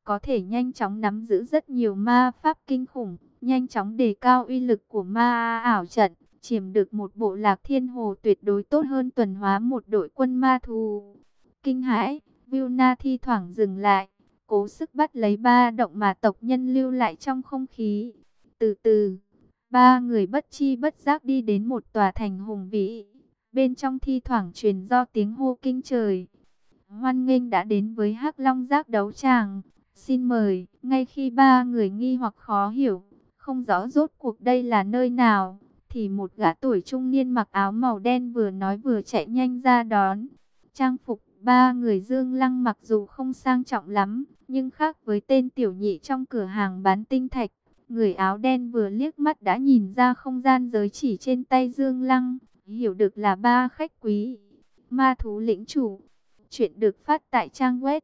Có thể nhanh chóng nắm giữ rất nhiều ma pháp kinh khủng, nhanh chóng đề cao uy lực của ma ảo trận. Chiếm được một bộ lạc thiên hồ tuyệt đối tốt hơn tuần hóa một đội quân ma thù. Kinh hãi, Vilna thi thoảng dừng lại, cố sức bắt lấy ba động mà tộc nhân lưu lại trong không khí. Từ từ, ba người bất chi bất giác đi đến một tòa thành hùng vĩ. Bên trong thi thoảng truyền do tiếng hô kinh trời. Hoan nghênh đã đến với hắc Long giác đấu tràng. Xin mời, ngay khi ba người nghi hoặc khó hiểu, không rõ rốt cuộc đây là nơi nào, thì một gã tuổi trung niên mặc áo màu đen vừa nói vừa chạy nhanh ra đón. Trang phục ba người Dương Lăng mặc dù không sang trọng lắm, nhưng khác với tên tiểu nhị trong cửa hàng bán tinh thạch. Người áo đen vừa liếc mắt đã nhìn ra không gian giới chỉ trên tay Dương Lăng, hiểu được là ba khách quý. Ma thú lĩnh chủ. Chuyện được phát tại trang web.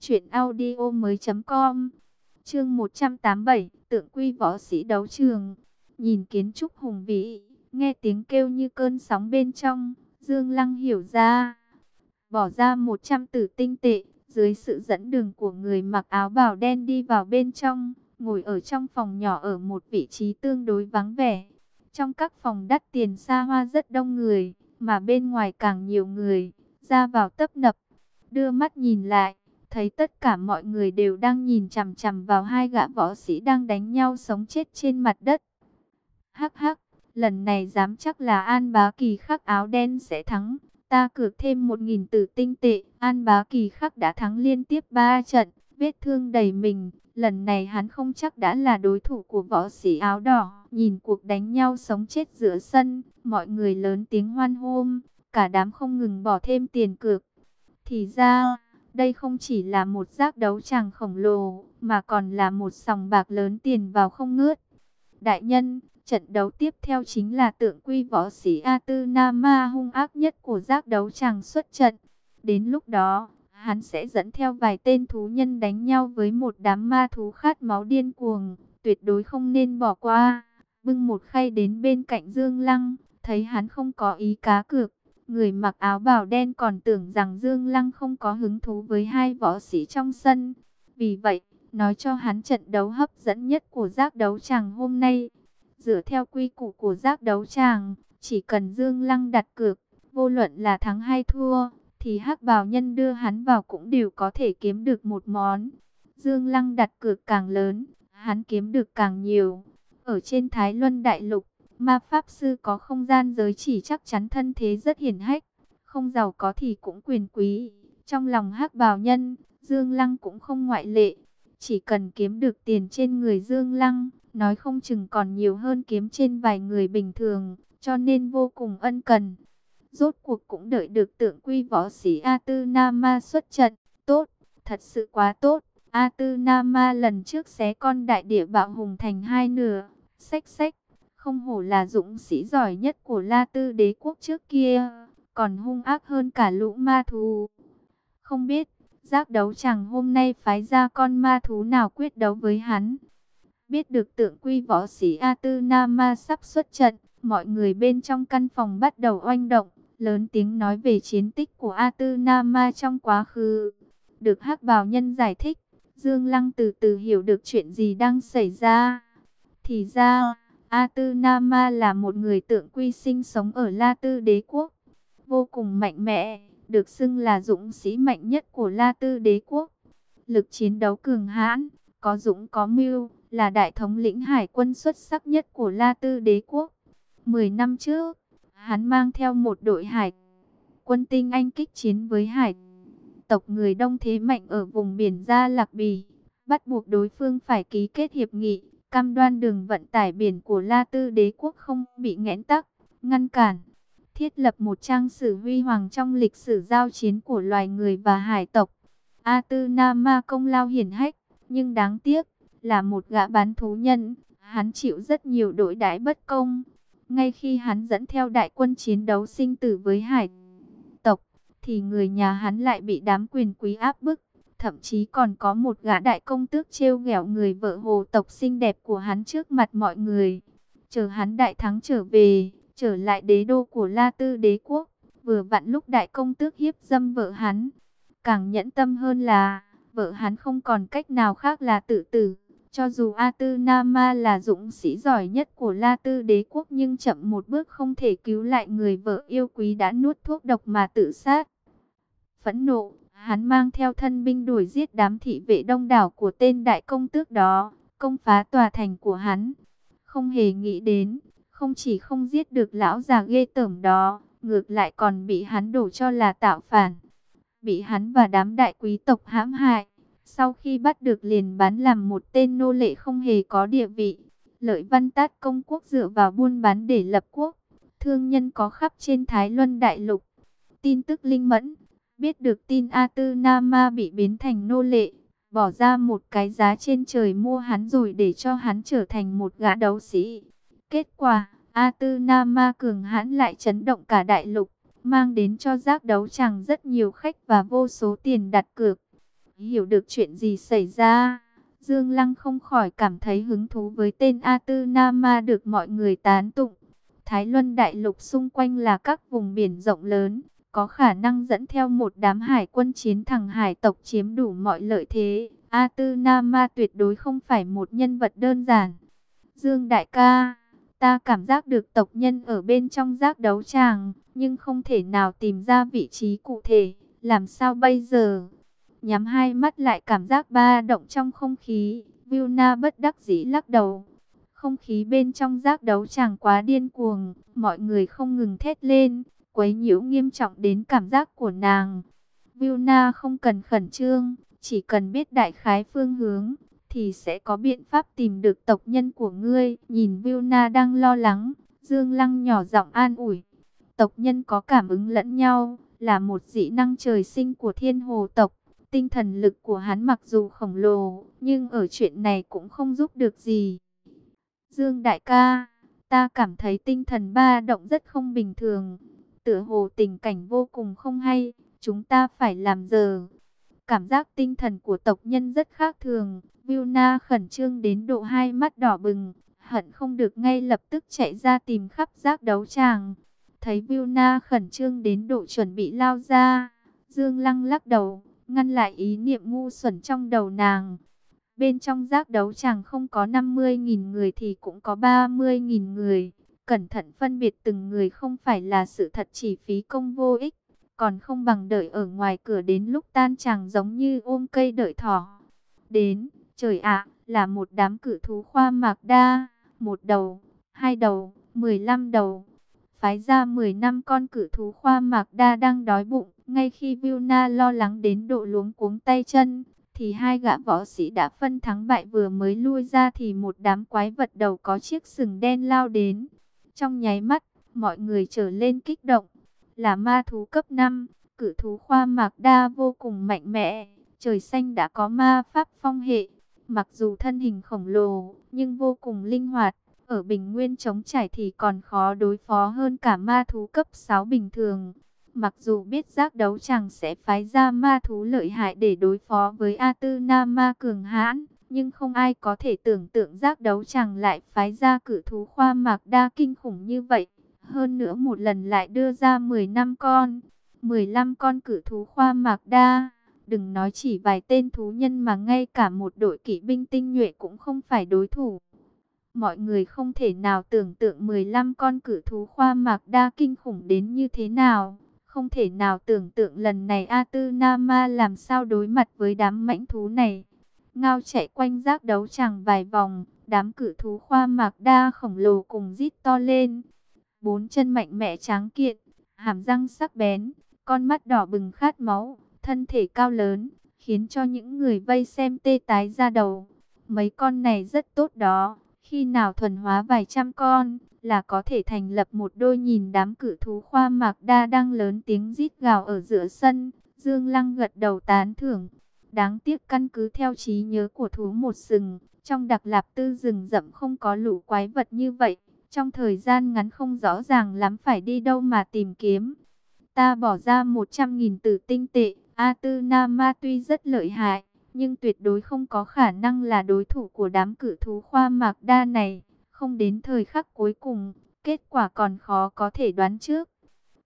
Chuyện audio mới com. Chương 187. Tượng quy võ sĩ đấu trường. Nhìn kiến trúc hùng vĩ. Nghe tiếng kêu như cơn sóng bên trong. Dương Lăng hiểu ra. Bỏ ra 100 tử tinh tệ. Dưới sự dẫn đường của người mặc áo bào đen đi vào bên trong. Ngồi ở trong phòng nhỏ ở một vị trí tương đối vắng vẻ trong các phòng đắt tiền xa hoa rất đông người, mà bên ngoài càng nhiều người, ra vào tấp nập. Đưa mắt nhìn lại, thấy tất cả mọi người đều đang nhìn chằm chằm vào hai gã võ sĩ đang đánh nhau sống chết trên mặt đất. Hắc hắc, lần này dám chắc là An Bá Kỳ khắc áo đen sẽ thắng. Ta cược thêm một nghìn tử tinh tệ, An Bá Kỳ khắc đã thắng liên tiếp ba trận, vết thương đầy mình, Lần này hắn không chắc đã là đối thủ của võ sĩ áo đỏ. Nhìn cuộc đánh nhau sống chết giữa sân, mọi người lớn tiếng hoan hô, cả đám không ngừng bỏ thêm tiền cược. Thì ra, đây không chỉ là một giác đấu tràng khổng lồ, mà còn là một sòng bạc lớn tiền vào không ngớt. Đại nhân, trận đấu tiếp theo chính là tượng quy võ sĩ A Tư Nama hung ác nhất của giác đấu tràng xuất trận. Đến lúc đó, hắn sẽ dẫn theo vài tên thú nhân đánh nhau với một đám ma thú khát máu điên cuồng, tuyệt đối không nên bỏ qua. Bưng một khay đến bên cạnh Dương Lăng, thấy hắn không có ý cá cược, người mặc áo bào đen còn tưởng rằng Dương Lăng không có hứng thú với hai võ sĩ trong sân. Vì vậy, nói cho hắn trận đấu hấp dẫn nhất của giác đấu tràng hôm nay. Dựa theo quy củ của giác đấu tràng, chỉ cần Dương Lăng đặt cược, vô luận là thắng hay thua, thì hắc bào nhân đưa hắn vào cũng đều có thể kiếm được một món. Dương Lăng đặt cược càng lớn, hắn kiếm được càng nhiều. Ở trên Thái Luân Đại Lục, ma pháp sư có không gian giới chỉ chắc chắn thân thế rất hiển hách, không giàu có thì cũng quyền quý. Trong lòng hắc bào nhân, Dương Lăng cũng không ngoại lệ. Chỉ cần kiếm được tiền trên người Dương Lăng, nói không chừng còn nhiều hơn kiếm trên vài người bình thường, cho nên vô cùng ân cần. Rốt cuộc cũng đợi được tượng quy võ sĩ A Tư Nama xuất trận. Tốt, thật sự quá tốt. A Tư Nama lần trước xé con đại địa bạo hùng thành hai nửa. Xách xách, không hổ là dũng sĩ giỏi nhất của La Tư đế quốc trước kia. Còn hung ác hơn cả lũ ma thú. Không biết, giác đấu chẳng hôm nay phái ra con ma thú nào quyết đấu với hắn. Biết được tượng quy võ sĩ A Tư Nama sắp xuất trận, mọi người bên trong căn phòng bắt đầu oanh động lớn tiếng nói về chiến tích của A Tư Nama trong quá khứ. Được hắc bào nhân giải thích, Dương Lăng từ từ hiểu được chuyện gì đang xảy ra. Thì ra, A Tư Nama là một người tượng quy sinh sống ở La Tư đế quốc. Vô cùng mạnh mẽ, được xưng là dũng sĩ mạnh nhất của La Tư đế quốc. Lực chiến đấu cường hãn, có dũng có mưu, là đại thống lĩnh hải quân xuất sắc nhất của La Tư đế quốc. Mười năm trước, Hắn mang theo một đội hải quân tinh anh kích chiến với hải tộc người đông thế mạnh ở vùng biển Gia Lạc Bì, bắt buộc đối phương phải ký kết hiệp nghị, cam đoan đường vận tải biển của La Tư đế quốc không bị nghẽn tắc, ngăn cản, thiết lập một trang sử huy hoàng trong lịch sử giao chiến của loài người và hải tộc. A Tư Nam Ma công lao hiển hách, nhưng đáng tiếc là một gã bán thú nhân, hắn chịu rất nhiều đổi đãi bất công. Ngay khi hắn dẫn theo đại quân chiến đấu sinh tử với hải tộc, thì người nhà hắn lại bị đám quyền quý áp bức. Thậm chí còn có một gã đại công tước trêu ghẹo người vợ hồ tộc xinh đẹp của hắn trước mặt mọi người. Chờ hắn đại thắng trở về, trở lại đế đô của La Tư đế quốc, vừa vặn lúc đại công tước hiếp dâm vợ hắn. Càng nhẫn tâm hơn là, vợ hắn không còn cách nào khác là tự tử. Cho dù A Tư Nama là dũng sĩ giỏi nhất của La Tư đế quốc nhưng chậm một bước không thể cứu lại người vợ yêu quý đã nuốt thuốc độc mà tự sát. Phẫn nộ, hắn mang theo thân binh đuổi giết đám thị vệ đông đảo của tên đại công tước đó, công phá tòa thành của hắn. Không hề nghĩ đến, không chỉ không giết được lão già ghê tởm đó, ngược lại còn bị hắn đổ cho là tạo phản. Bị hắn và đám đại quý tộc hãm hại. Sau khi bắt được liền bán làm một tên nô lệ không hề có địa vị. Lợi văn tát công quốc dựa vào buôn bán để lập quốc. Thương nhân có khắp trên Thái Luân Đại Lục. Tin tức linh mẫn. Biết được tin A Tư Nama bị biến thành nô lệ. Bỏ ra một cái giá trên trời mua hắn rồi để cho hắn trở thành một gã đấu sĩ. Kết quả, A Tư Nama cường hãn lại chấn động cả đại lục. Mang đến cho giác đấu chẳng rất nhiều khách và vô số tiền đặt cược hiểu được chuyện gì xảy ra. Dương Lăng không khỏi cảm thấy hứng thú với tên A Tư Nama được mọi người tán tụng. Thái Luân Đại Lục xung quanh là các vùng biển rộng lớn, có khả năng dẫn theo một đám hải quân chiến thẳng hải tộc chiếm đủ mọi lợi thế. A Tư Nama tuyệt đối không phải một nhân vật đơn giản. Dương Đại ca, ta cảm giác được tộc nhân ở bên trong giác đấu tràng, nhưng không thể nào tìm ra vị trí cụ thể. Làm sao bây giờ? Nhắm hai mắt lại cảm giác ba động trong không khí. Vilna bất đắc dĩ lắc đầu. Không khí bên trong giác đấu chẳng quá điên cuồng, mọi người không ngừng thét lên, quấy nhiễu nghiêm trọng đến cảm giác của nàng. Vilna không cần khẩn trương, chỉ cần biết đại khái phương hướng, thì sẽ có biện pháp tìm được tộc nhân của ngươi. Nhìn Vilna đang lo lắng, Dương Lăng nhỏ giọng an ủi. Tộc nhân có cảm ứng lẫn nhau, là một dị năng trời sinh của thiên hồ tộc. Tinh thần lực của hắn mặc dù khổng lồ, nhưng ở chuyện này cũng không giúp được gì. Dương đại ca, ta cảm thấy tinh thần ba động rất không bình thường. Tựa hồ tình cảnh vô cùng không hay, chúng ta phải làm giờ. Cảm giác tinh thần của tộc nhân rất khác thường. Vilna khẩn trương đến độ hai mắt đỏ bừng, hận không được ngay lập tức chạy ra tìm khắp giác đấu tràng. Thấy Vilna khẩn trương đến độ chuẩn bị lao ra, Dương Lăng lắc đầu, ngăn lại ý niệm ngu xuẩn trong đầu nàng. Bên trong giác đấu chẳng không có 50.000 người thì cũng có 30.000 người. Cẩn thận phân biệt từng người không phải là sự thật chỉ phí công vô ích. Còn không bằng đợi ở ngoài cửa đến lúc tan chẳng giống như ôm cây đợi thỏ. Đến, trời ạ, là một đám cử thú khoa mạc đa. Một đầu, hai đầu, 15 đầu. Phái ra 10 năm con cử thú khoa mạc đa đang đói bụng ngay khi Vilna lo lắng đến độ luống cuống tay chân, thì hai gã võ sĩ đã phân thắng bại vừa mới lui ra thì một đám quái vật đầu có chiếc sừng đen lao đến. Trong nháy mắt, mọi người trở lên kích động. Là ma thú cấp 5, cử thú khoa mạc đa vô cùng mạnh mẽ. Trời xanh đã có ma pháp phong hệ. Mặc dù thân hình khổng lồ, nhưng vô cùng linh hoạt. Ở bình nguyên chống trải thì còn khó đối phó hơn cả ma thú cấp 6 bình thường. Mặc dù biết giác đấu chẳng sẽ phái ra ma thú lợi hại để đối phó với A Tư Na Ma cường hãn, nhưng không ai có thể tưởng tượng giác đấu chẳng lại phái ra cử thú khoa mạc đa kinh khủng như vậy. Hơn nữa một lần lại đưa ra 10 năm con, 15 con cử thú khoa mạc đa. Đừng nói chỉ vài tên thú nhân mà ngay cả một đội kỵ binh tinh nhuệ cũng không phải đối thủ. Mọi người không thể nào tưởng tượng 15 con cử thú khoa mạc đa kinh khủng đến như thế nào. Không thể nào tưởng tượng lần này A Tư Nama làm sao đối mặt với đám mãnh thú này. Ngao chạy quanh giác đấu chẳng vài vòng, đám cử thú khoa mạc đa khổng lồ cùng rít to lên. Bốn chân mạnh mẽ tráng kiện, hàm răng sắc bén, con mắt đỏ bừng khát máu, thân thể cao lớn, khiến cho những người vây xem tê tái ra đầu. Mấy con này rất tốt đó, khi nào thuần hóa vài trăm con, là có thể thành lập một đôi nhìn đám cử thú khoa mạc đa đang lớn tiếng rít gào ở giữa sân. Dương Lăng gật đầu tán thưởng. Đáng tiếc căn cứ theo trí nhớ của thú một sừng, Trong đặc lạp tư rừng rậm không có lũ quái vật như vậy. Trong thời gian ngắn không rõ ràng lắm phải đi đâu mà tìm kiếm. Ta bỏ ra 100.000 tử tinh tệ. A Tư Nam Ma tuy rất lợi hại, nhưng tuyệt đối không có khả năng là đối thủ của đám cử thú khoa mạc đa này. Không đến thời khắc cuối cùng, kết quả còn khó có thể đoán trước.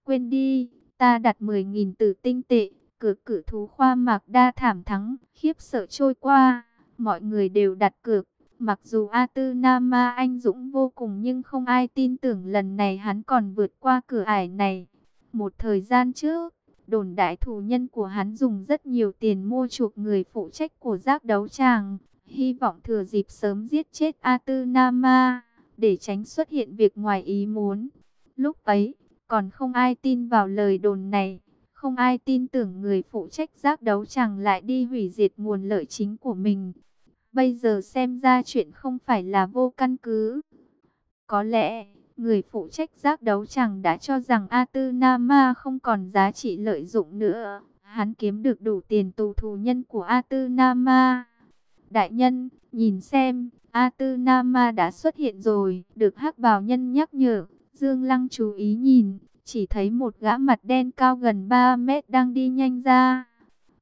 Quên đi, ta đặt 10.000 tử tinh tệ, Cửa cử thú khoa mạc đa thảm thắng, khiếp sợ trôi qua. Mọi người đều đặt cược, mặc dù A Tư Nam Ma anh dũng vô cùng nhưng không ai tin tưởng lần này hắn còn vượt qua cửa ải này. Một thời gian trước, đồn đại thủ nhân của hắn dùng rất nhiều tiền mua chuộc người phụ trách của giác đấu tràng, hy vọng thừa dịp sớm giết chết A Tư Nam Ma, để tránh xuất hiện việc ngoài ý muốn. Lúc ấy, còn không ai tin vào lời đồn này, không ai tin tưởng người phụ trách giác đấu chẳng lại đi hủy diệt nguồn lợi chính của mình. Bây giờ xem ra chuyện không phải là vô căn cứ. Có lẽ, người phụ trách giác đấu chẳng đã cho rằng A Tư Nama không còn giá trị lợi dụng nữa. Hắn kiếm được đủ tiền tù thù nhân của A Tư Nama. Đại nhân, nhìn xem, A Tư Nama đã xuất hiện rồi, được hắc bào nhân nhắc nhở. Dương Lăng chú ý nhìn, chỉ thấy một gã mặt đen cao gần 3 mét đang đi nhanh ra.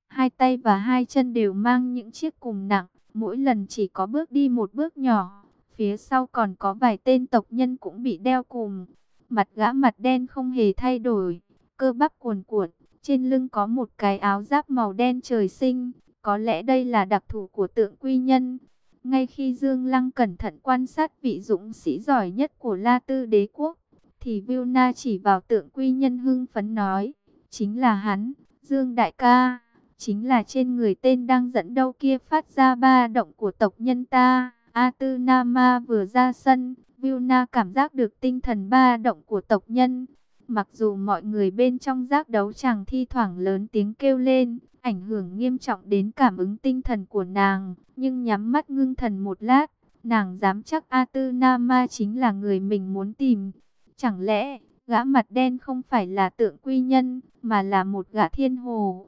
Hai tay và hai chân đều mang những chiếc cùng nặng, mỗi lần chỉ có bước đi một bước nhỏ. Phía sau còn có vài tên tộc nhân cũng bị đeo cùng. Mặt gã mặt đen không hề thay đổi, cơ bắp cuồn cuộn, trên lưng có một cái áo giáp màu đen trời sinh. Có lẽ đây là đặc thù của tượng quy nhân. Ngay khi Dương Lăng cẩn thận quan sát vị dũng sĩ giỏi nhất của La Tư đế quốc, thì Vilna chỉ vào tượng quy nhân hưng phấn nói, chính là hắn, Dương Đại ca, chính là trên người tên đang dẫn đâu kia phát ra ba động của tộc nhân ta. A Tư Na Ma vừa ra sân, Na cảm giác được tinh thần ba động của tộc nhân. Mặc dù mọi người bên trong giác đấu chàng thi thoảng lớn tiếng kêu lên, ảnh hưởng nghiêm trọng đến cảm ứng tinh thần của nàng, nhưng nhắm mắt ngưng thần một lát, nàng dám chắc A Tư Na Ma chính là người mình muốn tìm. Chẳng lẽ, gã mặt đen không phải là tượng quy nhân, mà là một gã thiên hồ?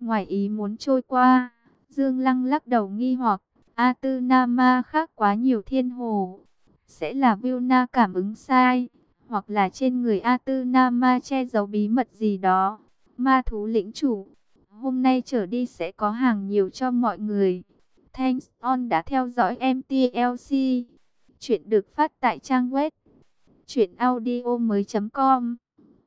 Ngoài ý muốn trôi qua, Dương Lăng lắc đầu nghi hoặc, A Tư Nama khác quá nhiều thiên hồ. Sẽ là Vilna cảm ứng sai, hoặc là trên người A Tư Nama che giấu bí mật gì đó. Ma thú lĩnh chủ, hôm nay trở đi sẽ có hàng nhiều cho mọi người. Thanks on đã theo dõi MTLC. Chuyện được phát tại trang web Chuyện audio mới com